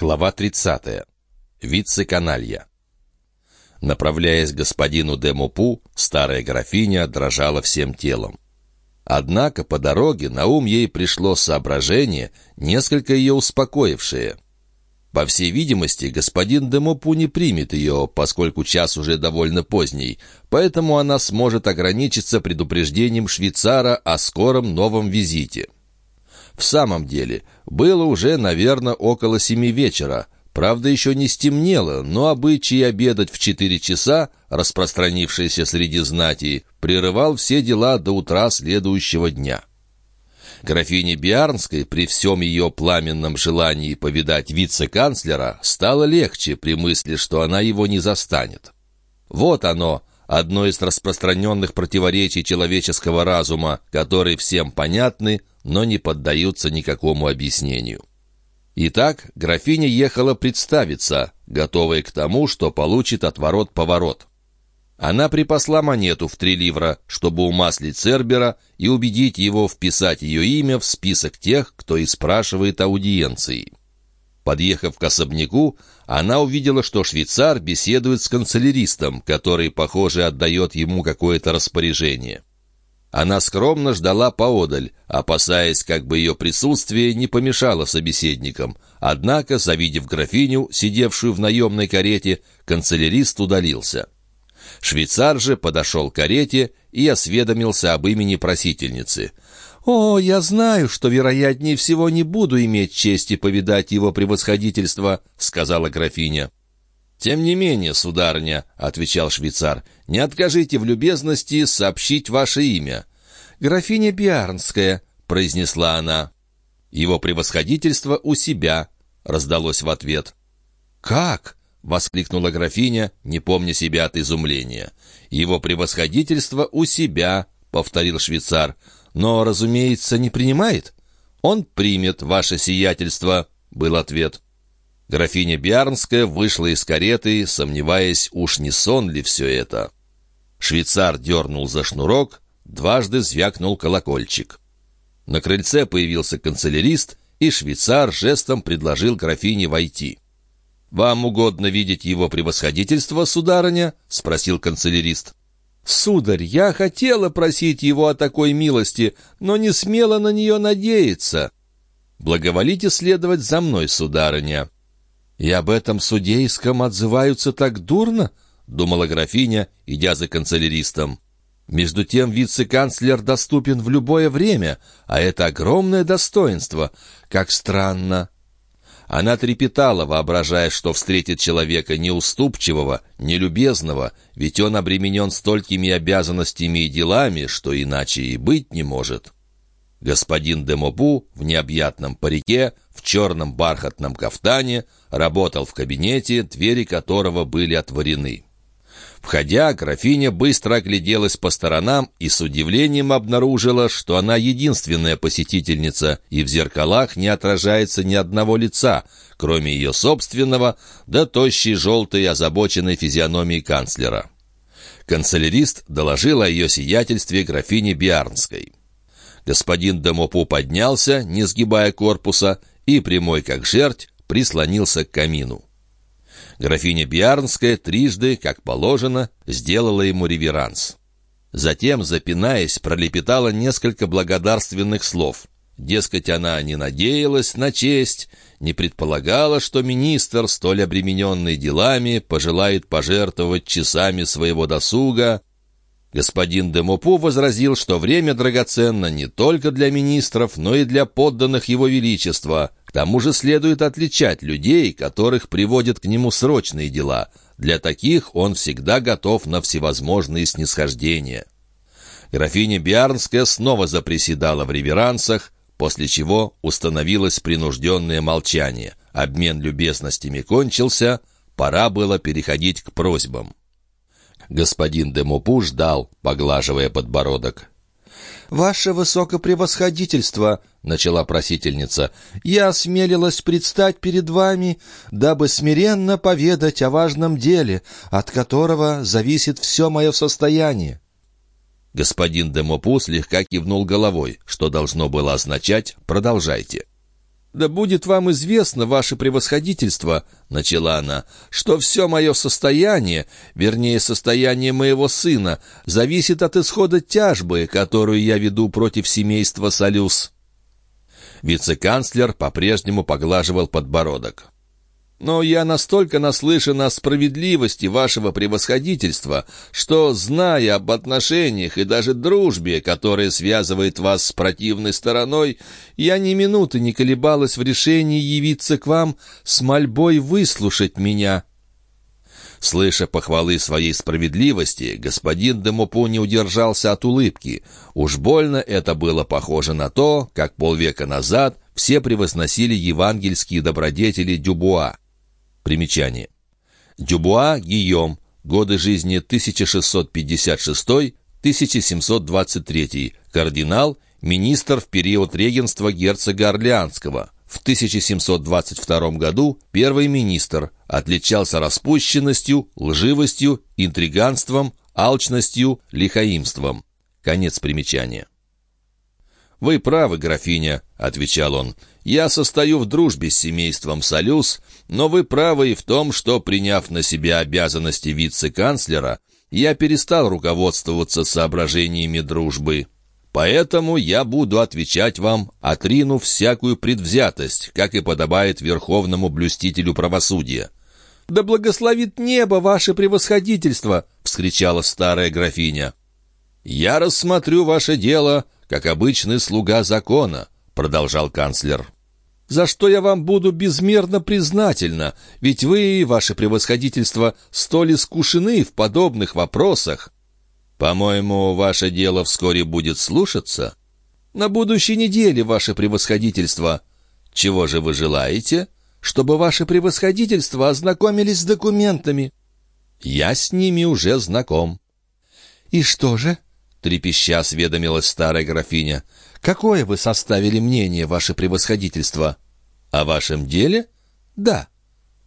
Глава 30. Вице-каналья. Направляясь к господину Демупу, старая графиня дрожала всем телом. Однако по дороге на ум ей пришло соображение, несколько ее успокоившее. По всей видимости, господин Демопу не примет ее, поскольку час уже довольно поздний, поэтому она сможет ограничиться предупреждением швейцара о скором новом визите. В самом деле, было уже, наверное, около семи вечера. Правда, еще не стемнело, но обычай обедать в четыре часа, распространившийся среди знати, прерывал все дела до утра следующего дня. Графине Биарнской, при всем ее пламенном желании повидать вице-канцлера, стало легче при мысли, что она его не застанет. Вот оно, одно из распространенных противоречий человеческого разума, которые всем понятны, но не поддаются никакому объяснению. Итак, графиня ехала представиться, готовая к тому, что получит отворот-поворот. Она припасла монету в три ливра, чтобы умаслить Цербера и убедить его вписать ее имя в список тех, кто и спрашивает аудиенции. Подъехав к особняку, она увидела, что швейцар беседует с канцеляристом, который, похоже, отдает ему какое-то распоряжение. Она скромно ждала поодаль, опасаясь, как бы ее присутствие не помешало собеседникам. Однако, завидев графиню, сидевшую в наемной карете, канцелярист удалился. Швейцар же подошел к карете и осведомился об имени просительницы — «О, я знаю, что, вероятнее всего, не буду иметь чести повидать его превосходительство», — сказала графиня. «Тем не менее, сударыня», — отвечал швейцар, — «не откажите в любезности сообщить ваше имя». «Графиня Биарнская», — произнесла она. «Его превосходительство у себя», — раздалось в ответ. «Как?» — воскликнула графиня, не помня себя от изумления. «Его превосходительство у себя», — повторил швейцар но, разумеется, не принимает. Он примет ваше сиятельство, был ответ. Графиня Биарнская вышла из кареты, сомневаясь, уж не сон ли все это. Швейцар дернул за шнурок, дважды звякнул колокольчик. На крыльце появился канцелярист, и швейцар жестом предложил графине войти. «Вам угодно видеть его превосходительство, сударыня?» — спросил канцелярист. «Сударь, я хотела просить его о такой милости, но не смела на нее надеяться. Благоволите следовать за мной, сударыня». «И об этом судейском отзываются так дурно?» — думала графиня, идя за канцеляристом. Между тем вице-канцлер доступен в любое время, а это огромное достоинство. Как странно. Она трепетала, воображая, что встретит человека неуступчивого, нелюбезного, ведь он обременен столькими обязанностями и делами, что иначе и быть не может. Господин Демобу в необъятном парике, в черном бархатном кафтане, работал в кабинете, двери которого были отворены. Входя, графиня быстро огляделась по сторонам и с удивлением обнаружила, что она единственная посетительница, и в зеркалах не отражается ни одного лица, кроме ее собственного, да тощей желтой озабоченной физиономии канцлера. Канцелярист доложил о ее сиятельстве графине Биарнской. Господин Демопу поднялся, не сгибая корпуса, и, прямой как жерть, прислонился к камину. Графиня Биарнская трижды, как положено, сделала ему реверанс. Затем, запинаясь, пролепетала несколько благодарственных слов. Дескать, она не надеялась на честь, не предполагала, что министр, столь обремененный делами, пожелает пожертвовать часами своего досуга. Господин Демопу возразил, что время драгоценно не только для министров, но и для подданных его величества, к тому же следует отличать людей, которых приводят к нему срочные дела. Для таких он всегда готов на всевозможные снисхождения. Графиня Биарнская снова заприседала в реверансах, после чего установилось принужденное молчание. Обмен любезностями кончился, пора было переходить к просьбам. Господин Демупу ждал, поглаживая подбородок. «Ваше высокопревосходительство», — начала просительница, — «я осмелилась предстать перед вами, дабы смиренно поведать о важном деле, от которого зависит все мое состояние». Господин Демопу слегка кивнул головой, что должно было означать «продолжайте». «Да будет вам известно, ваше превосходительство», — начала она, «что все мое состояние, вернее, состояние моего сына, зависит от исхода тяжбы, которую я веду против семейства Солюс». Вице-канцлер по-прежнему поглаживал подбородок. Но я настолько наслышан о справедливости вашего превосходительства, что, зная об отношениях и даже дружбе, которая связывает вас с противной стороной, я ни минуты не колебалась в решении явиться к вам с мольбой выслушать меня». Слыша похвалы своей справедливости, господин Демопу не удержался от улыбки. Уж больно это было похоже на то, как полвека назад все превозносили евангельские добродетели Дюбуа. Примечание. Дюбуа Гийом. Годы жизни 1656-1723. Кардинал, министр в период регенства герцога Орлеанского. В 1722 году первый министр отличался распущенностью, лживостью, интриганством, алчностью, лихаимством. Конец примечания. «Вы правы, графиня», — отвечал он. «Я состою в дружбе с семейством Солюс, но вы правы и в том, что, приняв на себя обязанности вице-канцлера, я перестал руководствоваться соображениями дружбы. Поэтому я буду отвечать вам, отринув всякую предвзятость, как и подобает верховному блюстителю правосудия». «Да благословит небо ваше превосходительство!» — вскричала старая графиня. «Я рассмотрю ваше дело как обычный слуга закона», — продолжал канцлер. «За что я вам буду безмерно признательна, ведь вы, ваше превосходительство, столь искушены в подобных вопросах». «По-моему, ваше дело вскоре будет слушаться?» «На будущей неделе, ваше превосходительство». «Чего же вы желаете?» «Чтобы ваше превосходительство ознакомились с документами». «Я с ними уже знаком». «И что же?» — трепеща осведомилась старая графиня. «Какое вы составили мнение, ваше превосходительство?» «О вашем деле?» «Да».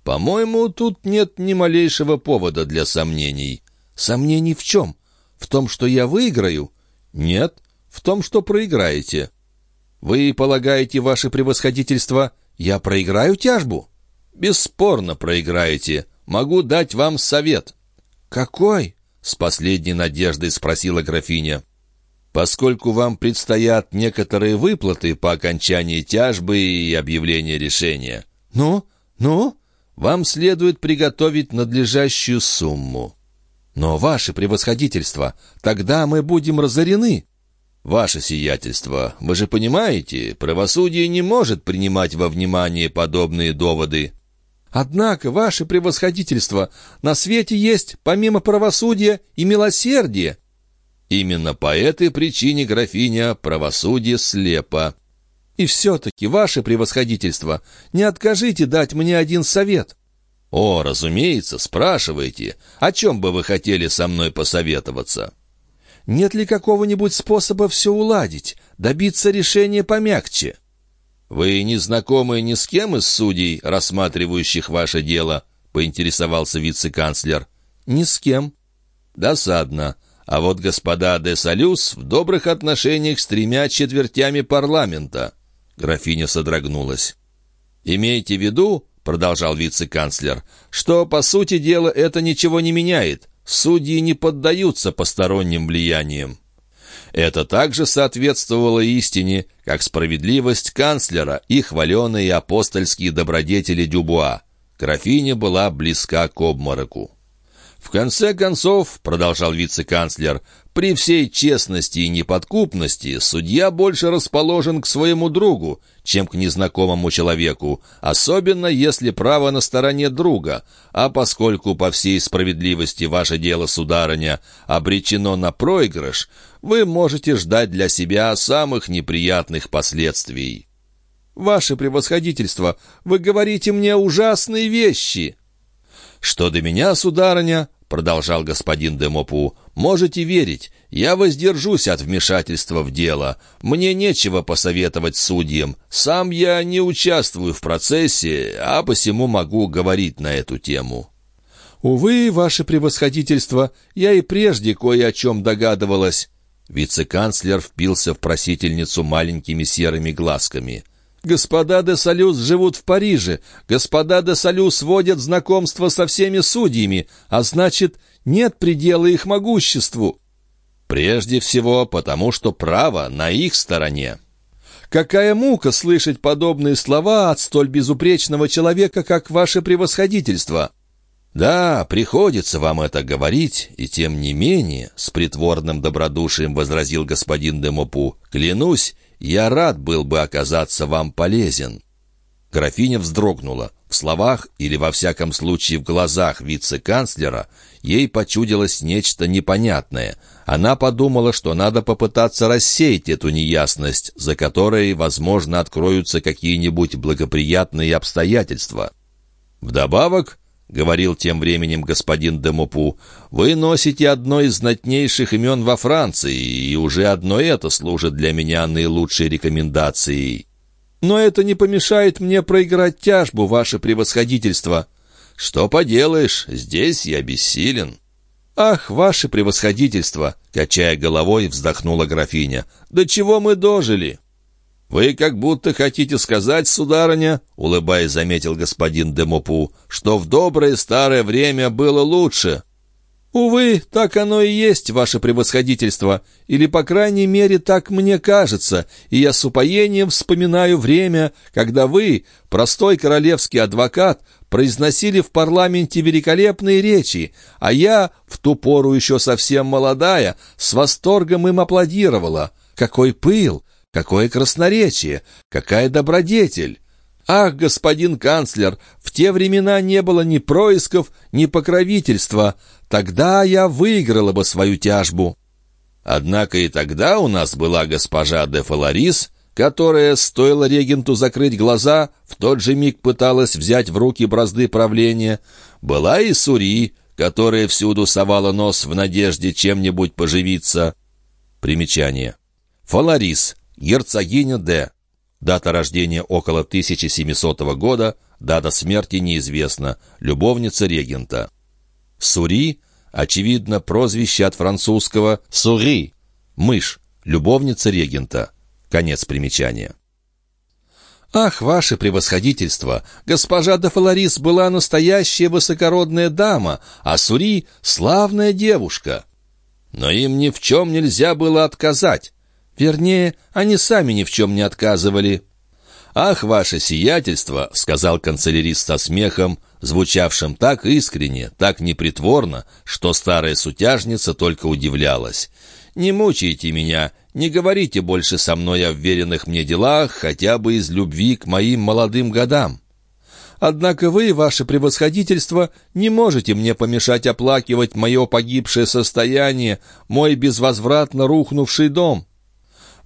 «По-моему, тут нет ни малейшего повода для сомнений». «Сомнений в чем? В том, что я выиграю?» «Нет, в том, что проиграете». «Вы полагаете, ваше превосходительство, я проиграю тяжбу?» «Бесспорно проиграете. Могу дать вам совет». «Какой?» — с последней надеждой спросила графиня. «Поскольку вам предстоят некоторые выплаты по окончании тяжбы и объявления решения». «Ну? Ну?» «Вам следует приготовить надлежащую сумму». «Но, ваше превосходительство, тогда мы будем разорены». «Ваше сиятельство, вы же понимаете, правосудие не может принимать во внимание подобные доводы». Однако, ваше превосходительство, на свете есть, помимо правосудия, и милосердие. Именно по этой причине, графиня, правосудие слепо. И все-таки, ваше превосходительство, не откажите дать мне один совет. О, разумеется, спрашивайте, о чем бы вы хотели со мной посоветоваться? Нет ли какого-нибудь способа все уладить, добиться решения помягче? «Вы не знакомы ни с кем из судей, рассматривающих ваше дело?» — поинтересовался вице-канцлер. «Ни с кем». «Досадно. А вот господа де Салюс в добрых отношениях с тремя четвертями парламента». Графиня содрогнулась. «Имейте в виду, — продолжал вице-канцлер, — что, по сути дела, это ничего не меняет. Судьи не поддаются посторонним влияниям. Это также соответствовало истине, как справедливость канцлера и хваленые апостольские добродетели Дюбуа. Графиня была близка к обмороку. «В конце концов, — продолжал вице-канцлер, — при всей честности и неподкупности судья больше расположен к своему другу, чем к незнакомому человеку, особенно если право на стороне друга, а поскольку по всей справедливости ваше дело, сударыня, обречено на проигрыш, вы можете ждать для себя самых неприятных последствий». «Ваше превосходительство, вы говорите мне ужасные вещи!» «Что до меня, сударыня, — продолжал господин Демопу, — можете верить, я воздержусь от вмешательства в дело. Мне нечего посоветовать судьям. Сам я не участвую в процессе, а посему могу говорить на эту тему». «Увы, ваше превосходительство, я и прежде кое о чем догадывалась». Вице-канцлер впился в просительницу маленькими серыми глазками. Господа де Салюс живут в Париже, господа де Салюс водят знакомство со всеми судьями, а значит, нет предела их могуществу. Прежде всего, потому что право на их стороне. Какая мука слышать подобные слова от столь безупречного человека, как ваше превосходительство!» «Да, приходится вам это говорить, и тем не менее, — с притворным добродушием возразил господин Демопу, — клянусь, я рад был бы оказаться вам полезен». Графиня вздрогнула. В словах, или во всяком случае в глазах вице-канцлера, ей почудилось нечто непонятное. Она подумала, что надо попытаться рассеять эту неясность, за которой, возможно, откроются какие-нибудь благоприятные обстоятельства. Вдобавок, — говорил тем временем господин Демопу, — «вы носите одно из знатнейших имен во Франции, и уже одно это служит для меня наилучшей рекомендацией». Но это не помешает мне проиграть тяжбу, ваше превосходительство». «Что поделаешь, здесь я бессилен». «Ах, ваше превосходительство!» — качая головой, вздохнула графиня. «До чего мы дожили?» «Вы как будто хотите сказать, сударыня, — улыбаясь, заметил господин Демопу, — что в доброе старое время было лучше». «Увы, так оно и есть, ваше превосходительство, или, по крайней мере, так мне кажется, и я с упоением вспоминаю время, когда вы, простой королевский адвокат, произносили в парламенте великолепные речи, а я, в ту пору еще совсем молодая, с восторгом им аплодировала. Какой пыл, какое красноречие, какая добродетель!» «Ах, господин канцлер, в те времена не было ни происков, ни покровительства. Тогда я выиграла бы свою тяжбу». Однако и тогда у нас была госпожа де Фаларис, которая, стоило регенту закрыть глаза, в тот же миг пыталась взять в руки бразды правления. Была и Сури, которая всюду совала нос в надежде чем-нибудь поживиться. Примечание. Фаларис, герцогиня де. Дата рождения около 1700 года, дата смерти неизвестна, любовница регента. Сури, очевидно, прозвище от французского «сури» — мышь, любовница регента. Конец примечания. «Ах, ваше превосходительство! Госпожа де Фаларис была настоящая высокородная дама, а Сури — славная девушка!» «Но им ни в чем нельзя было отказать!» «Вернее, они сами ни в чем не отказывали!» «Ах, ваше сиятельство!» — сказал канцелярист со смехом, звучавшим так искренне, так непритворно, что старая сутяжница только удивлялась. «Не мучайте меня, не говорите больше со мной о вверенных мне делах, хотя бы из любви к моим молодым годам». Однако вы, ваше превосходительство, не можете мне помешать оплакивать мое погибшее состояние, мой безвозвратно рухнувший дом.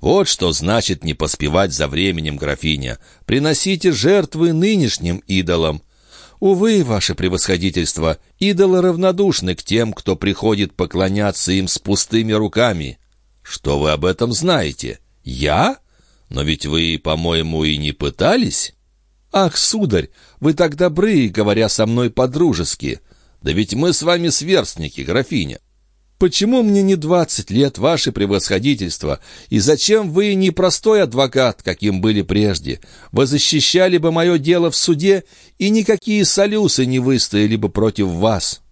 Вот что значит не поспевать за временем, графиня. Приносите жертвы нынешним идолам. Увы, ваше превосходительство, идолы равнодушны к тем, кто приходит поклоняться им с пустыми руками. Что вы об этом знаете? Я? Но ведь вы, по-моему, и не пытались? Ах, сударь, вы так добры, говоря со мной по-дружески. Да ведь мы с вами сверстники, графиня. Почему мне не двадцать лет, ваше превосходительство? И зачем вы не простой адвокат, каким были прежде? Вы защищали бы мое дело в суде, и никакие солюсы не выстояли бы против вас».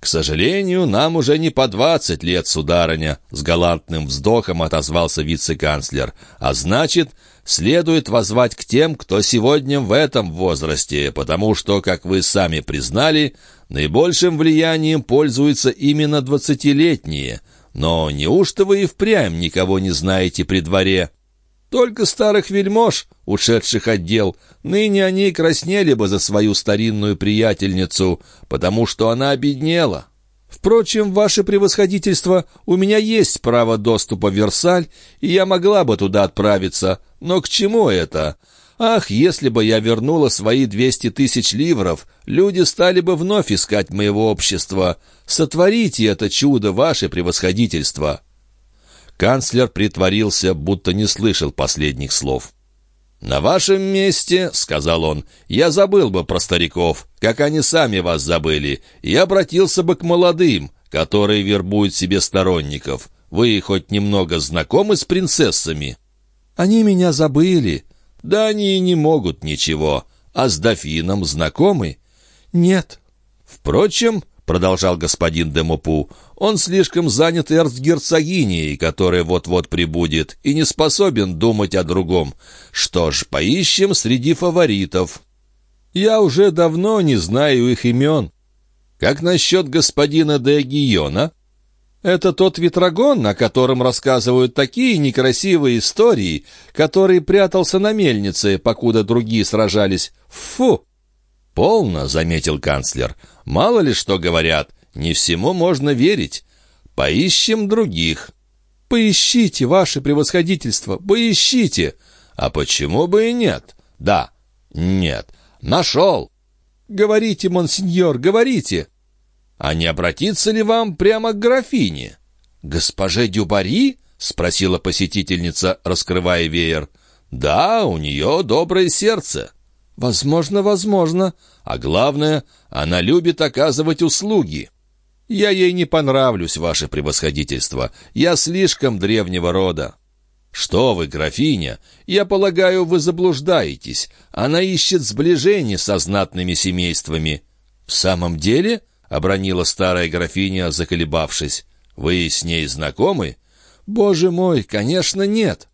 «К сожалению, нам уже не по двадцать лет, сударыня», — с галантным вздохом отозвался вице-канцлер. «А значит, следует возвать к тем, кто сегодня в этом возрасте, потому что, как вы сами признали, наибольшим влиянием пользуются именно двадцатилетние. Но неужто вы и впрямь никого не знаете при дворе?» Только старых вельмож, ушедших от дел, ныне они краснели бы за свою старинную приятельницу, потому что она обеднела. Впрочем, ваше превосходительство, у меня есть право доступа в Версаль, и я могла бы туда отправиться. Но к чему это? Ах, если бы я вернула свои двести тысяч ливров, люди стали бы вновь искать моего общества. Сотворите это чудо, ваше превосходительство!» Канцлер притворился, будто не слышал последних слов. «На вашем месте, — сказал он, — я забыл бы про стариков, как они сами вас забыли, и обратился бы к молодым, которые вербуют себе сторонников. Вы хоть немного знакомы с принцессами?» «Они меня забыли. Да они и не могут ничего. А с дофином знакомы? Нет. Впрочем, продолжал господин Демопу, он слишком занят эрцгерцогиней, которая вот-вот прибудет, и не способен думать о другом. Что ж, поищем среди фаворитов. Я уже давно не знаю их имен. Как насчет господина де Гиона? Это тот ветрогон, о котором рассказывают такие некрасивые истории, который прятался на мельнице, покуда другие сражались. Фу! «Полно», — заметил канцлер. «Мало ли что говорят. Не всему можно верить. Поищем других». «Поищите, ваше превосходительство, поищите!» «А почему бы и нет?» «Да, нет, нашел!» «Говорите, монсеньор, говорите!» «А не обратиться ли вам прямо к графине?» «Госпоже Дюбари?» — спросила посетительница, раскрывая веер. «Да, у нее доброе сердце». «Возможно, возможно. А главное, она любит оказывать услуги. Я ей не понравлюсь, ваше превосходительство. Я слишком древнего рода». «Что вы, графиня? Я полагаю, вы заблуждаетесь. Она ищет сближение со знатными семействами». «В самом деле?» — обронила старая графиня, заколебавшись. «Вы с ней знакомы?» «Боже мой, конечно, нет».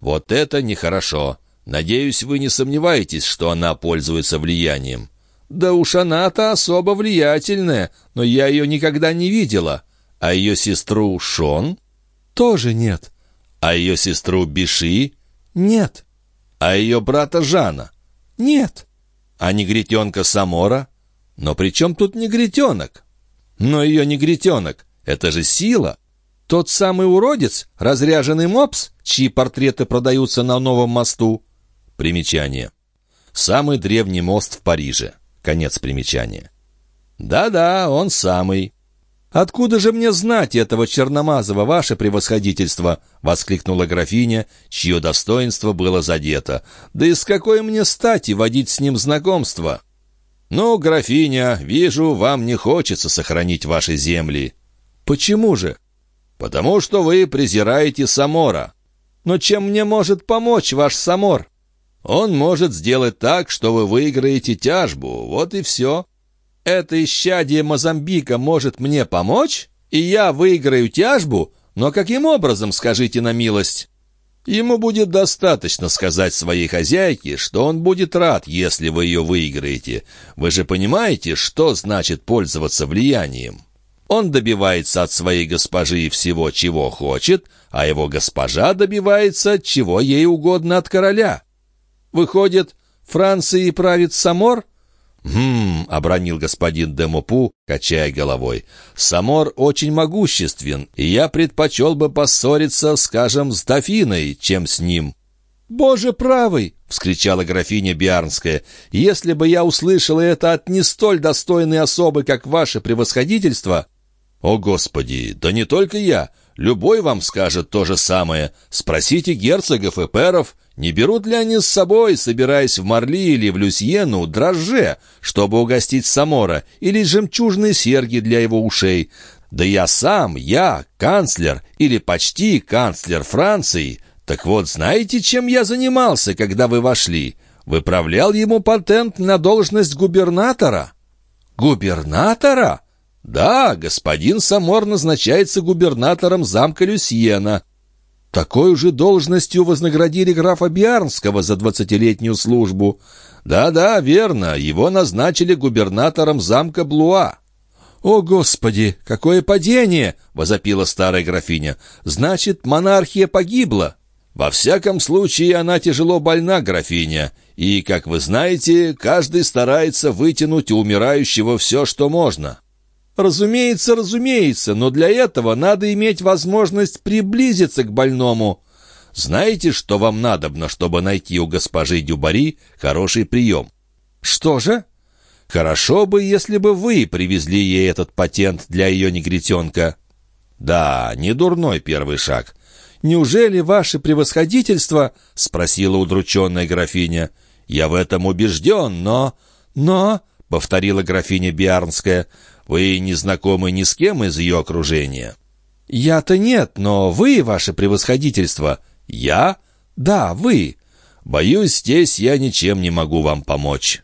«Вот это нехорошо. Надеюсь, вы не сомневаетесь, что она пользуется влиянием». «Да уж она-то особо влиятельная, но я ее никогда не видела. А ее сестру Шон?» «Тоже нет». «А ее сестру Биши?» «Нет». «А ее брата Жана?» «Нет». «А негритенка Самора?» «Но при чем тут негритенок?» «Но ее негритенок, это же сила!» «Тот самый уродец, разряженный мопс, чьи портреты продаются на новом мосту?» Примечание. Самый древний мост в Париже. Конец примечания. Да-да, он самый. «Откуда же мне знать этого Черномазова, ваше превосходительство?» — воскликнула графиня, чье достоинство было задето. «Да и с какой мне стати водить с ним знакомство?» «Ну, графиня, вижу, вам не хочется сохранить ваши земли». «Почему же?» «Потому что вы презираете Самора». «Но чем мне может помочь ваш Самор?» Он может сделать так, что вы выиграете тяжбу, вот и все. Это исчадие Мозамбика может мне помочь, и я выиграю тяжбу, но каким образом, скажите на милость? Ему будет достаточно сказать своей хозяйке, что он будет рад, если вы ее выиграете. Вы же понимаете, что значит пользоваться влиянием? Он добивается от своей госпожи всего, чего хочет, а его госпожа добивается, чего ей угодно от короля. Выходит, Францией правит Самор?» «Хм», — обронил господин Демопу, качая головой, «Самор очень могуществен, и я предпочел бы поссориться, скажем, с дофиной, чем с ним». «Боже правый!» — вскричала графиня Биарнская. «Если бы я услышала это от не столь достойной особы, как ваше превосходительство...» «О, Господи! Да не только я! Любой вам скажет то же самое. Спросите герцогов и перов, не берут ли они с собой, собираясь в Марли или в Люсьену, дрожже, чтобы угостить Самора, или жемчужные серьги для его ушей. Да я сам, я, канцлер, или почти канцлер Франции. Так вот, знаете, чем я занимался, когда вы вошли? Выправлял ему патент на должность губернатора. Губернатора? «Да, господин Самор назначается губернатором замка Люсьена». Такой же должностью вознаградили графа Биарнского за двадцатилетнюю службу. Да-да, верно, его назначили губернатором замка Блуа. «О, Господи, какое падение!» — возопила старая графиня. «Значит, монархия погибла?» «Во всяком случае, она тяжело больна, графиня, и, как вы знаете, каждый старается вытянуть у умирающего все, что можно». Разумеется, разумеется, но для этого надо иметь возможность приблизиться к больному. Знаете, что вам надобно, чтобы найти у госпожи Дюбари хороший прием? Что же? Хорошо бы, если бы вы привезли ей этот патент для ее негритенка. Да, не дурной первый шаг. «Неужели ваше превосходительство?» — спросила удрученная графиня. «Я в этом убежден, но...» «Но...» — повторила графиня Биарнская. Вы не знакомы ни с кем из ее окружения?» «Я-то нет, но вы, ваше превосходительство». «Я?» «Да, вы». Боюсь, здесь я ничем не могу вам помочь».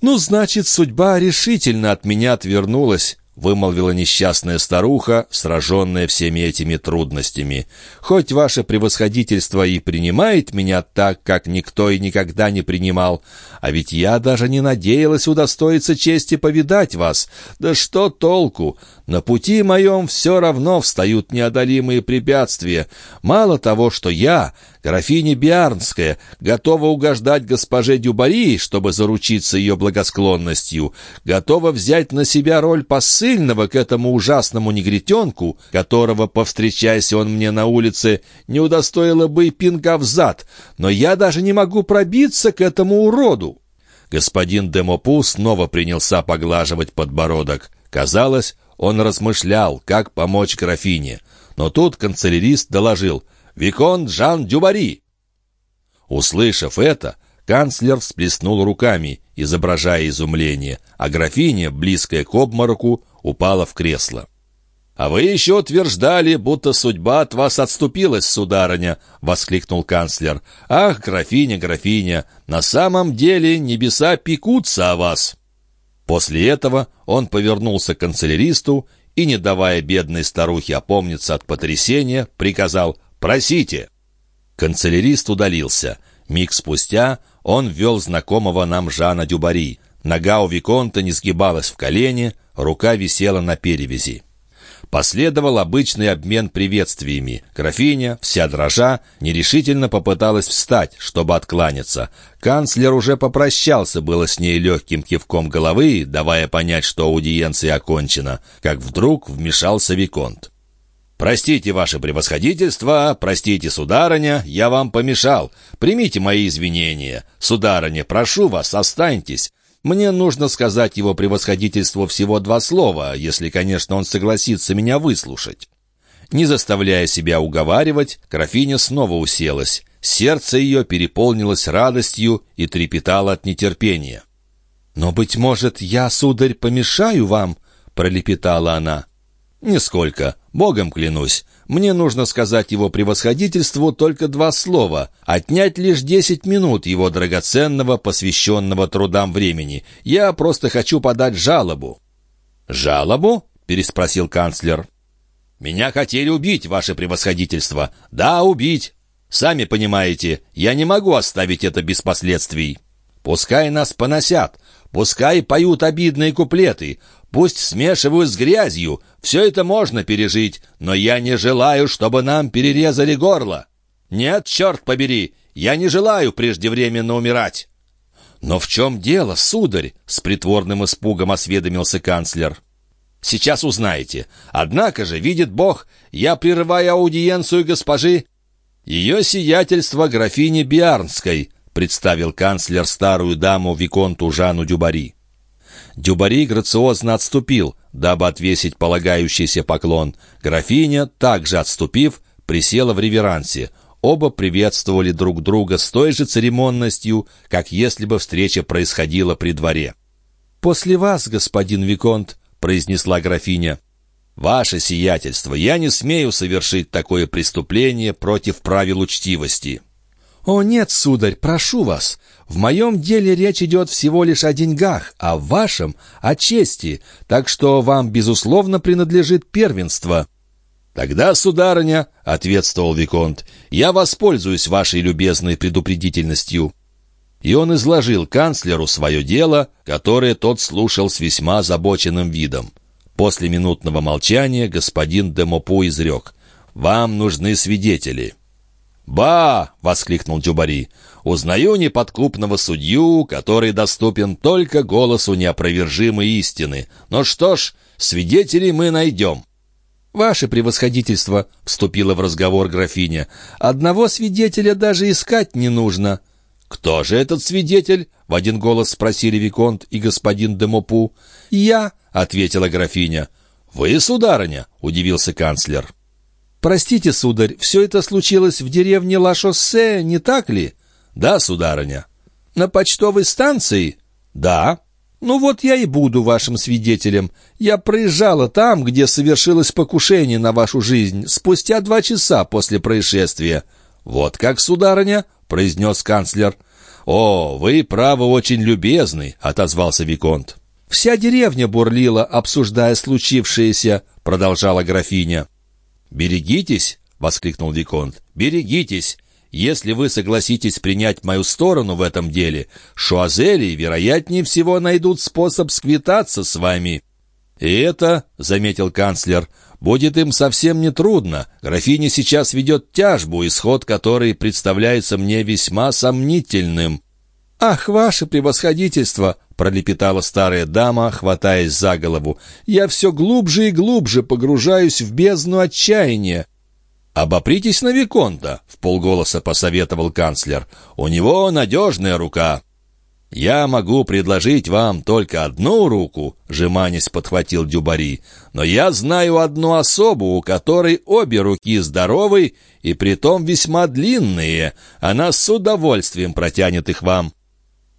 «Ну, значит, судьба решительно от меня отвернулась», — вымолвила несчастная старуха, сраженная всеми этими трудностями. «Хоть ваше превосходительство и принимает меня так, как никто и никогда не принимал, а ведь я даже не надеялась удостоиться чести повидать вас. Да что толку? На пути моем все равно встают неодолимые препятствия. Мало того, что я, графиня Биарнская, готова угождать госпоже Дюбари, чтобы заручиться ее благосклонностью, готова взять на себя роль посыльного к этому ужасному негритенку, которого, повстречаясь он мне на улице, не удостоило бы и пинка в зад, но я даже не могу пробиться к этому уроду. Господин Демопу снова принялся поглаживать подбородок. Казалось, он размышлял, как помочь графине. Но тут канцелярист доложил «Викон Жан Дюбари!». Услышав это, канцлер всплеснул руками, изображая изумление, а графиня, близкая к обмороку, упала в кресло. «А вы еще утверждали, будто судьба от вас отступилась, сударыня!» — воскликнул канцлер. «Ах, графиня, графиня, на самом деле небеса пекутся о вас!» После этого он повернулся к канцеляристу и, не давая бедной старухе опомниться от потрясения, приказал «Просите!». Канцелярист удалился. Миг спустя он ввел знакомого нам Жана Дюбари. Нога у Виконта не сгибалась в колене, рука висела на перевязи. Последовал обычный обмен приветствиями. Графиня, вся дрожа, нерешительно попыталась встать, чтобы откланяться. Канцлер уже попрощался было с ней легким кивком головы, давая понять, что аудиенция окончена, как вдруг вмешался Виконт. «Простите, ваше превосходительство, простите, сударыня, я вам помешал. Примите мои извинения. Сударыня, прошу вас, останьтесь. Мне нужно сказать его превосходительству всего два слова, если, конечно, он согласится меня выслушать». Не заставляя себя уговаривать, графиня снова уселась. Сердце ее переполнилось радостью и трепетало от нетерпения. «Но, быть может, я, сударь, помешаю вам?» — пролепетала она. «Нисколько. Богом клянусь. Мне нужно сказать его превосходительству только два слова, отнять лишь десять минут его драгоценного, посвященного трудам времени. Я просто хочу подать жалобу». «Жалобу?» — переспросил канцлер. «Меня хотели убить, ваше превосходительство. Да, убить. Сами понимаете, я не могу оставить это без последствий. Пускай нас поносят, пускай поют обидные куплеты, Пусть смешивают с грязью, все это можно пережить, но я не желаю, чтобы нам перерезали горло. Нет, черт побери, я не желаю преждевременно умирать». «Но в чем дело, сударь?» — с притворным испугом осведомился канцлер. «Сейчас узнаете. Однако же, видит Бог, я прерываю аудиенцию госпожи...» «Ее сиятельство графини Биарнской», — представил канцлер старую даму Виконту Жанну Дюбари. Дюбари грациозно отступил, дабы отвесить полагающийся поклон. Графиня, также отступив, присела в реверансе. Оба приветствовали друг друга с той же церемонностью, как если бы встреча происходила при дворе. «После вас, господин Виконт», — произнесла графиня. «Ваше сиятельство, я не смею совершить такое преступление против правил учтивости». «О нет, сударь, прошу вас. В моем деле речь идет всего лишь о деньгах, а в вашем — о чести, так что вам, безусловно, принадлежит первенство». «Тогда, сударыня», — ответствовал Виконт, — «я воспользуюсь вашей любезной предупредительностью». И он изложил канцлеру свое дело, которое тот слушал с весьма озабоченным видом. После минутного молчания господин Демопу изрек «Вам нужны свидетели». «Ба!» — воскликнул Джубари. «Узнаю неподкупного судью, который доступен только голосу неопровержимой истины. Но что ж, свидетелей мы найдем». «Ваше превосходительство», — вступила в разговор графиня, — «одного свидетеля даже искать не нужно». «Кто же этот свидетель?» — в один голос спросили Виконт и господин Демопу. «Я», — ответила графиня. «Вы, сударыня?» — удивился канцлер. «Простите, сударь, все это случилось в деревне Ла-Шоссе, не так ли?» «Да, сударыня». «На почтовой станции?» «Да». «Ну вот я и буду вашим свидетелем. Я проезжала там, где совершилось покушение на вашу жизнь, спустя два часа после происшествия». «Вот как, сударыня? — произнес канцлер. «О, вы, право, очень любезный», — отозвался Виконт. «Вся деревня бурлила, обсуждая случившееся», — продолжала графиня. «Берегитесь», — воскликнул Виконт, — «берегитесь. Если вы согласитесь принять мою сторону в этом деле, Шуазели, вероятнее всего, найдут способ сквитаться с вами». «И это, — заметил канцлер, — будет им совсем нетрудно. Графиня сейчас ведет тяжбу, исход которой представляется мне весьма сомнительным». «Ах, ваше превосходительство!» — пролепетала старая дама, хватаясь за голову. «Я все глубже и глубже погружаюсь в бездну отчаяния. «Обопритесь на Виконта», — в полголоса посоветовал канцлер. «У него надежная рука». «Я могу предложить вам только одну руку», — Жеманис подхватил Дюбари. «Но я знаю одну особу, у которой обе руки здоровы и притом весьма длинные. Она с удовольствием протянет их вам».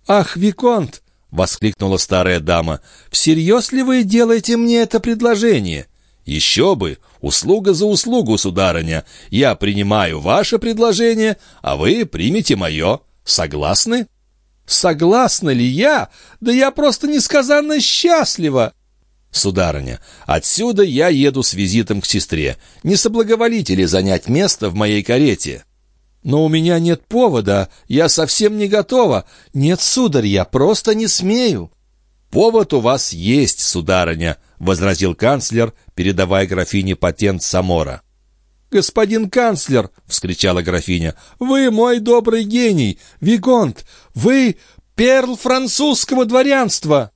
«Ах, Виконт!» — воскликнула старая дама. «Всерьез ли вы делаете мне это предложение?» «Еще бы! Услуга за услугу, сударыня. Я принимаю ваше предложение, а вы примете мое. Согласны?» «Согласна ли я? Да я просто несказанно счастлива!» «Сударыня, отсюда я еду с визитом к сестре. Не соблаговолите ли занять место в моей карете?» «Но у меня нет повода, я совсем не готова. Нет, сударь, я просто не смею». «Повод у вас есть, сударыня», — возразил канцлер, передавая графине патент Самора. «Господин канцлер!» — вскричала графиня. «Вы мой добрый гений! Виконт! Вы перл французского дворянства!»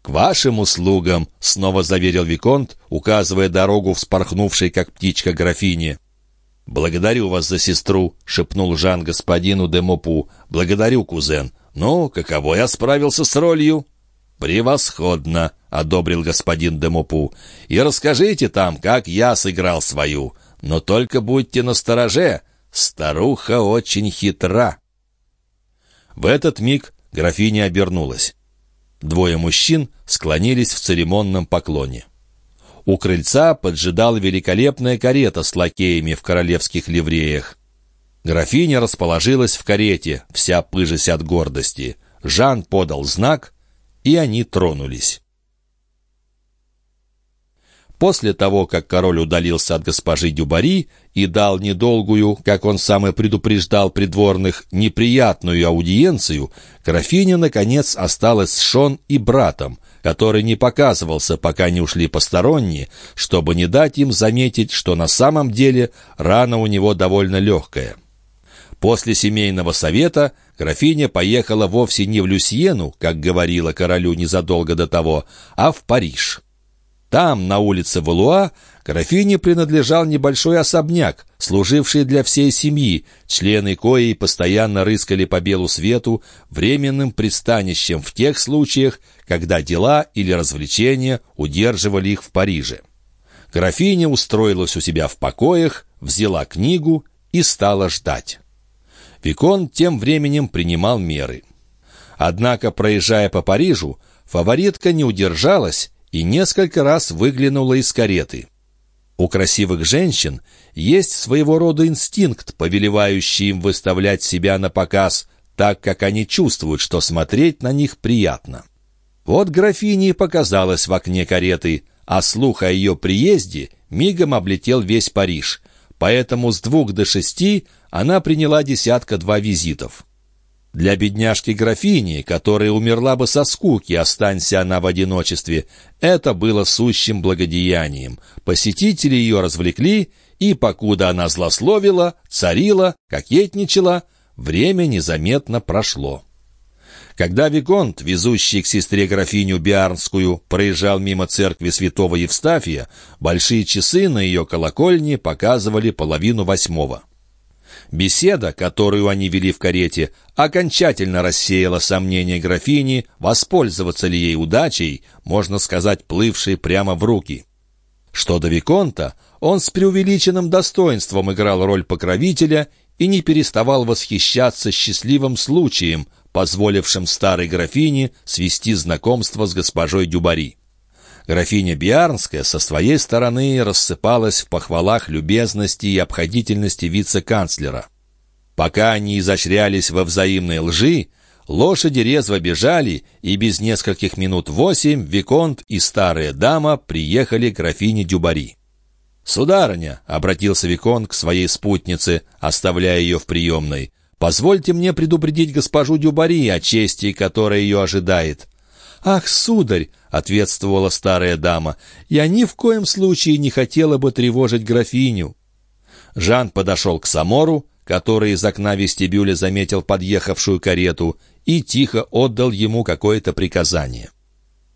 «К вашим услугам!» — снова заверил Виконт, указывая дорогу вспорхнувшей, как птичка, графине. «Благодарю вас за сестру», — шепнул Жан господину де Мопу. «Благодарю, кузен. Ну, каково я справился с ролью?» «Превосходно!» — одобрил господин Демопу. «И расскажите там, как я сыграл свою. Но только будьте настороже, старуха очень хитра». В этот миг графиня обернулась. Двое мужчин склонились в церемонном поклоне. У крыльца поджидала великолепная карета с лакеями в королевских ливреях. Графиня расположилась в карете, вся пыжась от гордости. Жан подал знак, и они тронулись. После того, как король удалился от госпожи Дюбари и дал недолгую, как он сам и предупреждал придворных, неприятную аудиенцию, графиня, наконец, осталась с Шон и братом, который не показывался, пока не ушли посторонние, чтобы не дать им заметить, что на самом деле рана у него довольно легкая. После семейного совета графиня поехала вовсе не в Люсьену, как говорила королю незадолго до того, а в Париж. Там, на улице Валуа, графине принадлежал небольшой особняк, служивший для всей семьи, члены кои постоянно рыскали по белу свету, временным пристанищем в тех случаях, когда дела или развлечения удерживали их в Париже. Графиня устроилась у себя в покоях, взяла книгу и стала ждать. Викон тем временем принимал меры. Однако, проезжая по Парижу, фаворитка не удержалась и несколько раз выглянула из кареты. У красивых женщин есть своего рода инстинкт, повелевающий им выставлять себя на показ, так как они чувствуют, что смотреть на них приятно. Вот графине показалась в окне кареты, а слух о ее приезде мигом облетел весь Париж, поэтому с двух до шести она приняла десятка-два визитов. Для бедняжки-графини, которая умерла бы со скуки, останься она в одиночестве, это было сущим благодеянием. Посетители ее развлекли, и, покуда она злословила, царила, кокетничала, время незаметно прошло. Когда Виконт, везущий к сестре графиню Биарнскую, проезжал мимо церкви святого Евстафия, большие часы на ее колокольне показывали половину восьмого. Беседа, которую они вели в карете, окончательно рассеяла сомнения графини, воспользоваться ли ей удачей, можно сказать, плывшей прямо в руки. Что до Виконта, он с преувеличенным достоинством играл роль покровителя и не переставал восхищаться счастливым случаем, позволившим старой графине свести знакомство с госпожой Дюбари. Графиня Биарнская со своей стороны рассыпалась в похвалах любезности и обходительности вице-канцлера. Пока они изощрялись во взаимной лжи, лошади резво бежали, и без нескольких минут восемь Виконт и старая дама приехали к графине Дюбари. «Сударыня», — обратился Виконт к своей спутнице, оставляя ее в приемной, «позвольте мне предупредить госпожу Дюбари о чести, которая ее ожидает». «Ах, сударь!» — ответствовала старая дама. «Я ни в коем случае не хотела бы тревожить графиню». Жан подошел к Самору, который из окна вестибюля заметил подъехавшую карету, и тихо отдал ему какое-то приказание.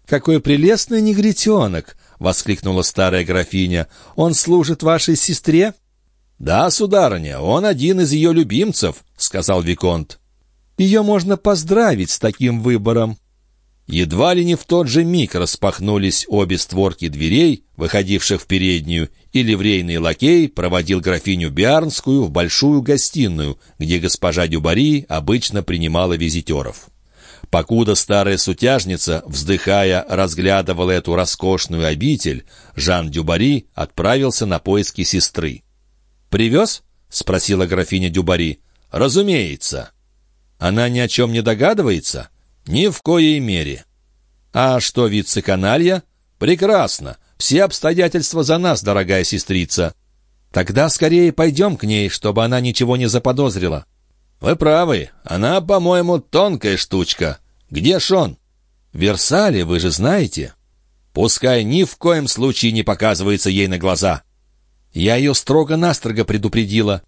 «Какой прелестный негритенок!» — воскликнула старая графиня. «Он служит вашей сестре?» «Да, сударыня, он один из ее любимцев», — сказал Виконт. «Ее можно поздравить с таким выбором». Едва ли не в тот же миг распахнулись обе створки дверей, выходивших в переднюю, и ливрейный лакей проводил графиню Биарнскую в большую гостиную, где госпожа Дюбари обычно принимала визитеров. Покуда старая сутяжница, вздыхая, разглядывала эту роскошную обитель, Жан Дюбари отправился на поиски сестры. «Привез?» — спросила графиня Дюбари. «Разумеется». «Она ни о чем не догадывается?» «Ни в коей мере». «А что вице-каналья?» «Прекрасно. Все обстоятельства за нас, дорогая сестрица». «Тогда скорее пойдем к ней, чтобы она ничего не заподозрила». «Вы правы. Она, по-моему, тонкая штучка. Где Шон?» «В Версале, вы же знаете». «Пускай ни в коем случае не показывается ей на глаза». «Я ее строго-настрого предупредила».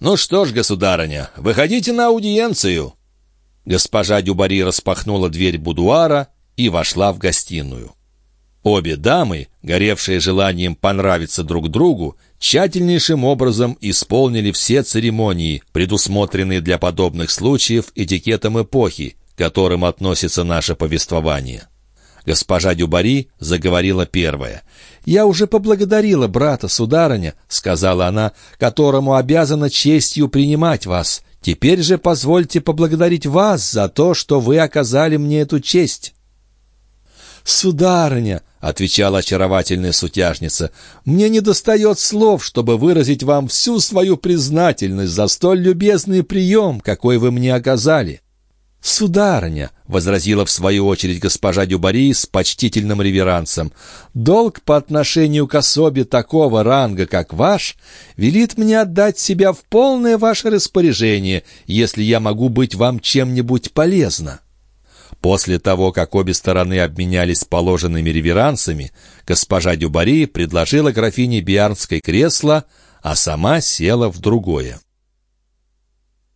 «Ну что ж, государыня, выходите на аудиенцию». Госпожа Дюбари распахнула дверь будуара и вошла в гостиную. Обе дамы, горевшие желанием понравиться друг другу, тщательнейшим образом исполнили все церемонии, предусмотренные для подобных случаев этикетом эпохи, к которым относится наше повествование. Госпожа Дюбари заговорила первая. «Я уже поблагодарила брата, сударыня», — сказала она, — «которому обязана честью принимать вас. Теперь же позвольте поблагодарить вас за то, что вы оказали мне эту честь». «Сударыня», — отвечала очаровательная сутяжница, — «мне недостает слов, чтобы выразить вам всю свою признательность за столь любезный прием, какой вы мне оказали». «Сударыня», — возразила в свою очередь госпожа Дюбари с почтительным реверансом, «долг по отношению к особе такого ранга, как ваш, велит мне отдать себя в полное ваше распоряжение, если я могу быть вам чем-нибудь полезна». После того, как обе стороны обменялись положенными реверансами, госпожа Дюбари предложила графине Биарнской кресло, а сама села в другое.